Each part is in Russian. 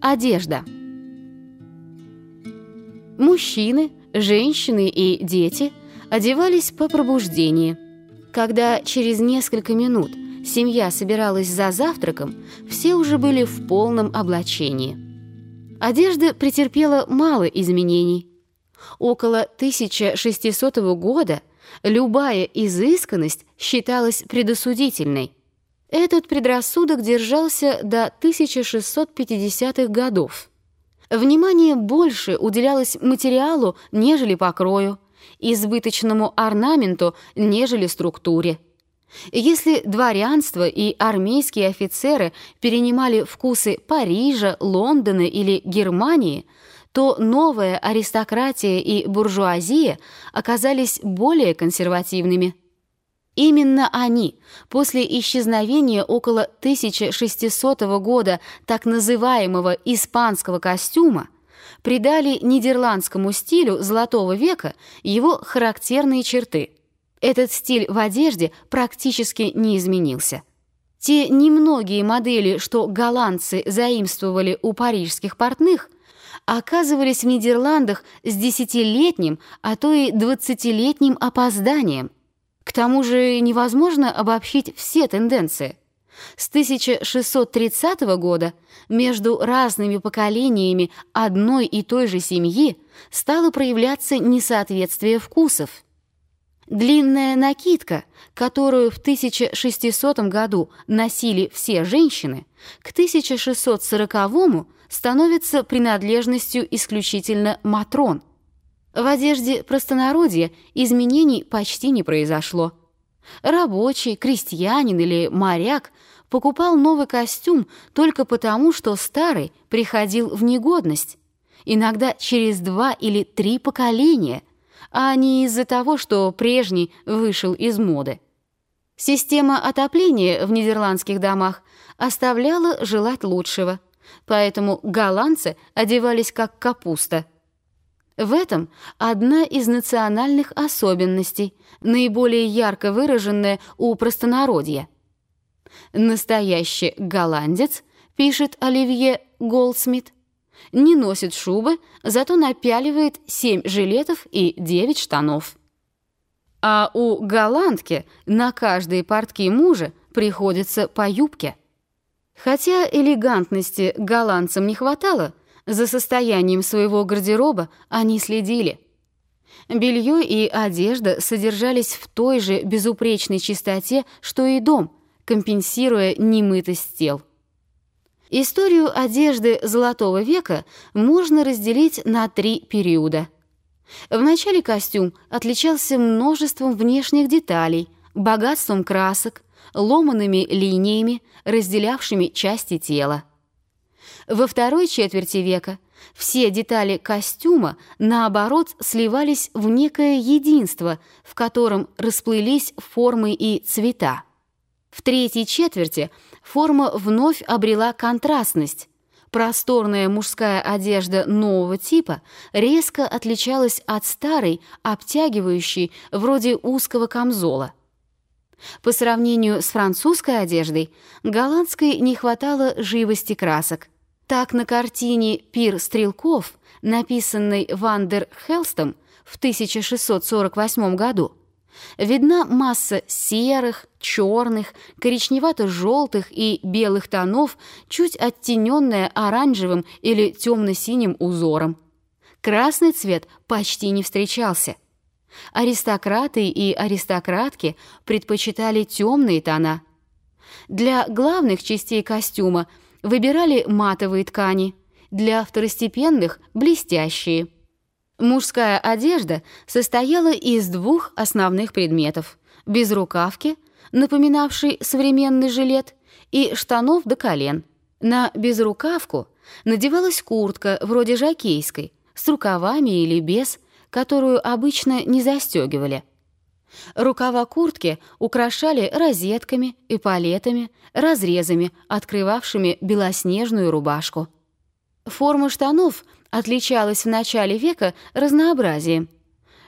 Одежда. Мужчины, женщины и дети одевались по пробуждении. Когда через несколько минут семья собиралась за завтраком, все уже были в полном облачении. Одежда претерпела мало изменений. Около 1600 года любая изысканность считалась предосудительной. Этот предрассудок держался до 1650-х годов. Внимание больше уделялось материалу, нежели покрою, избыточному орнаменту, нежели структуре. Если дворянство и армейские офицеры перенимали вкусы Парижа, Лондона или Германии, то новая аристократия и буржуазия оказались более консервативными. Именно они, после исчезновения около 1600 года так называемого «испанского костюма», придали нидерландскому стилю Золотого века его характерные черты. Этот стиль в одежде практически не изменился. Те немногие модели, что голландцы заимствовали у парижских портных, оказывались в Нидерландах с десятилетним, а то и двадцатилетним опозданием – к тому же невозможно обобщить все тенденции. С 1630 года между разными поколениями одной и той же семьи стало проявляться несоответствие вкусов. Длинная накидка, которую в 1600 году носили все женщины, к 1640 становится принадлежностью исключительно матрон – в одежде простонародья изменений почти не произошло. Рабочий, крестьянин или моряк покупал новый костюм только потому, что старый приходил в негодность, иногда через два или три поколения, а не из-за того, что прежний вышел из моды. Система отопления в нидерландских домах оставляла желать лучшего, поэтому голландцы одевались как капуста – в этом одна из национальных особенностей, наиболее ярко выраженная у простонародья. Настоящий голландец, пишет Оливье Голдсмит, не носит шубы, зато напяливает 7 жилетов и 9 штанов. А у голландки на каждые портки мужа приходится по юбке. Хотя элегантности голландцам не хватало, за состоянием своего гардероба они следили. Белье и одежда содержались в той же безупречной чистоте, что и дом, компенсируя немытость тел. Историю одежды Золотого века можно разделить на три периода. В начале костюм отличался множеством внешних деталей, богатством красок, ломанными линиями, разделявшими части тела. Во второй четверти века все детали костюма, наоборот, сливались в некое единство, в котором расплылись формы и цвета. В третьей четверти форма вновь обрела контрастность. Просторная мужская одежда нового типа резко отличалась от старой, обтягивающей, вроде узкого камзола. По сравнению с французской одеждой, голландской не хватало живости красок. Так на картине «Пир стрелков», написанной Вандер Хелстом в 1648 году, видна масса серых, черных, коричневато-желтых и белых тонов, чуть оттененная оранжевым или темно-синим узором. Красный цвет почти не встречался. Аристократы и аристократки предпочитали темные тона. Для главных частей костюма – выбирали матовые ткани, для второстепенных – блестящие. Мужская одежда состояла из двух основных предметов – безрукавки, напоминавшей современный жилет, и штанов до колен. На безрукавку надевалась куртка вроде жакейской, с рукавами или без, которую обычно не застегивали – Рукава куртки украшали розетками, эполетами, разрезами, открывавшими белоснежную рубашку. Форма штанов отличалась в начале века разнообразием.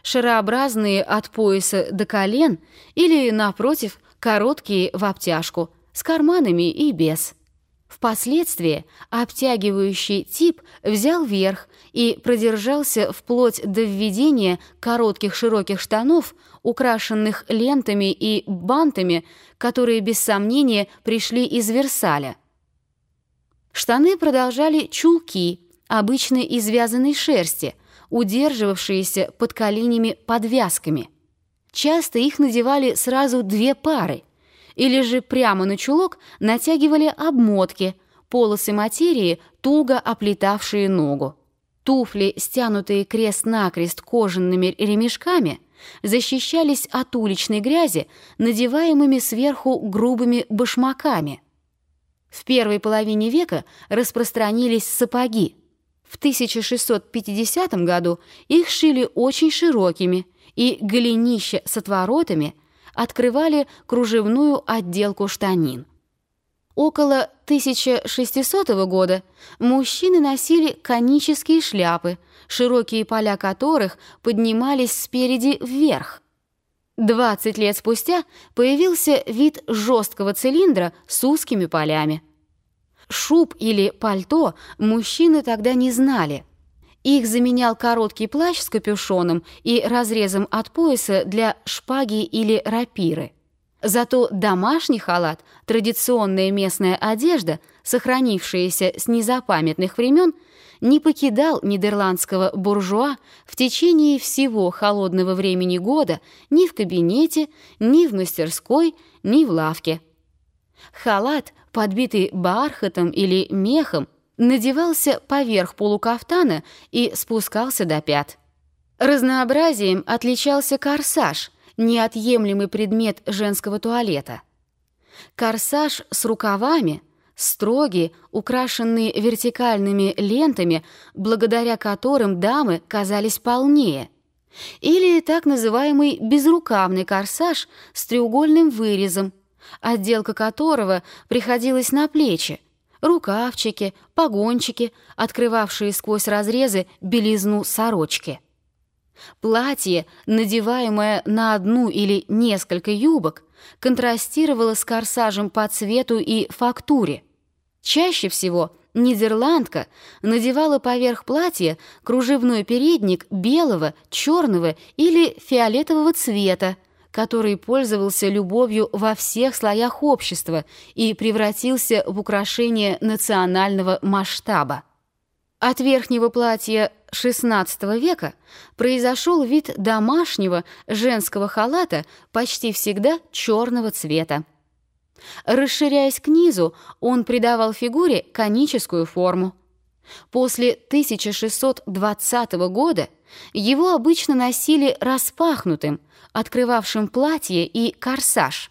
Шарообразные от пояса до колен или, напротив, короткие в обтяжку, с карманами и без. Впоследствии обтягивающий тип взял верх и продержался вплоть до введения коротких широких штанов, украшенных лентами и бантами, которые без сомнения пришли из Версаля. Штаны продолжали чулки, обычно из вязаной шерсти, удерживавшиеся под коленями подвязками. Часто их надевали сразу две пары – или же прямо на чулок натягивали обмотки, полосы материи, туго оплетавшие ногу. Туфли, стянутые крест-накрест кожаными ремешками, защищались от уличной грязи, надеваемыми сверху грубыми башмаками. В первой половине века распространились сапоги. В 1650 году их шили очень широкими, и голенища с отворотами открывали кружевную отделку штанин. Около 1600 года мужчины носили конические шляпы, широкие поля которых поднимались спереди вверх. 20 лет спустя появился вид жесткого цилиндра с узкими полями. Шуб или пальто мужчины тогда не знали – их заменял короткий плащ с капюшоном и разрезом от пояса для шпаги или рапиры. Зато домашний халат, традиционная местная одежда, сохранившаяся с незапамятных времен, не покидал нидерландского буржуа в течение всего холодного времени года ни в кабинете, ни в мастерской, ни в лавке. Халат, подбитый бархатом или мехом, надевался поверх полукафтана и спускался до пят. Разнообразием отличался корсаж, неотъемлемый предмет женского туалета. Корсаж с рукавами, строгий, украшенный вертикальными лентами, благодаря которым дамы казались полнее. Или так называемый безрукавный корсаж с треугольным вырезом, отделка которого приходилась на плечи, рукавчики, погончики, открывавшие сквозь разрезы белизну сорочки. Платье, надеваемое на одну или несколько юбок, контрастировало с корсажем по цвету и фактуре. Чаще всего нидерландка надевала поверх платья кружевной передник белого, черного или фиолетового цвета, который пользовался любовью во всех слоях общества и превратился в украшение национального масштаба. От верхнего платья XVI века произошел вид домашнего женского халата почти всегда черного цвета. Расширяясь к низу, он придавал фигуре коническую форму. После 1620 года его обычно носили распахнутым, открывавшим платье и корсаж.